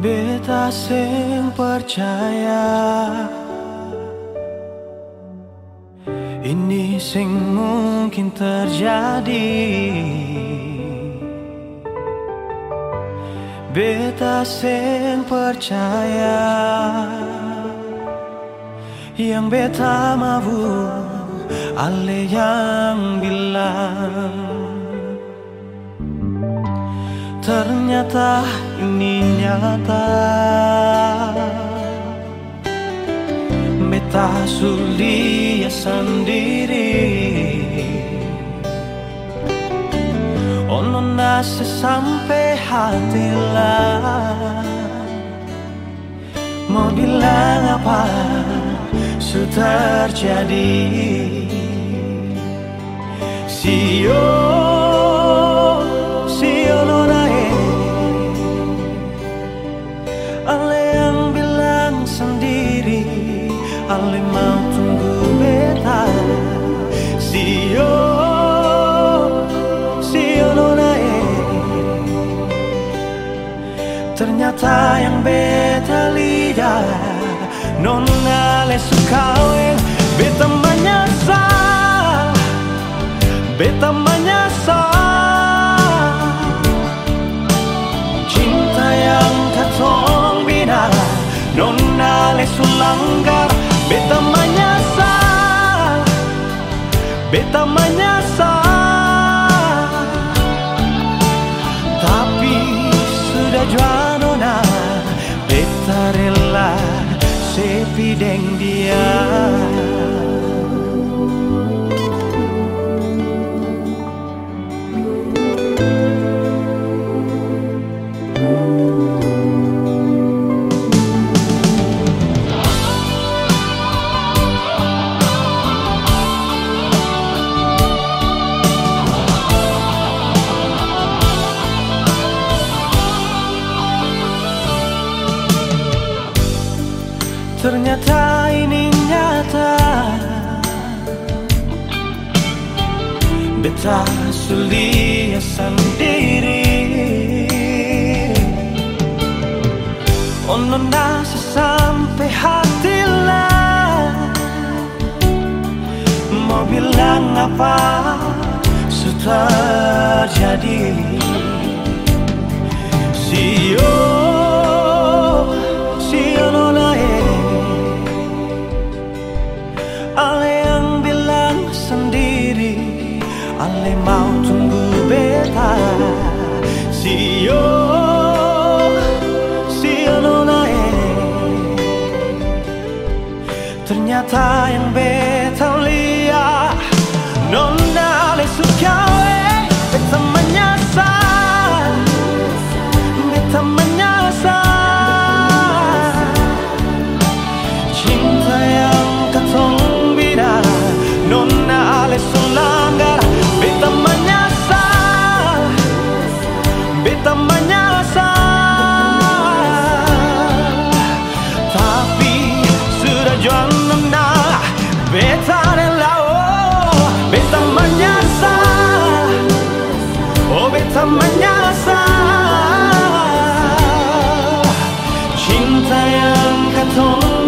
Beta sing percaya. Ini sing mungkin terjadi Beta sing percaya Yang beta mau Ale yang bilang. Ternyata ini nyata. Beta sulia sendiri Nasi sampai hati lah. Mau bilang apa sudah terjadi? Sio Ternyata yang beta lihat Nona le suka Beta menyesal Beta menyesal. Cinta yang katong bina Nona le sulanggar. Beta menyesal Beta menyesal đèn dia Ternyata ini nyata. Beta sulia sendiri. Ono nasi sampai hati lah Mau bilang apa? Sudah jadi Ale mau tunggu beta. Sio Sio nona Ternyata yang beta menyasar Cinta yang kau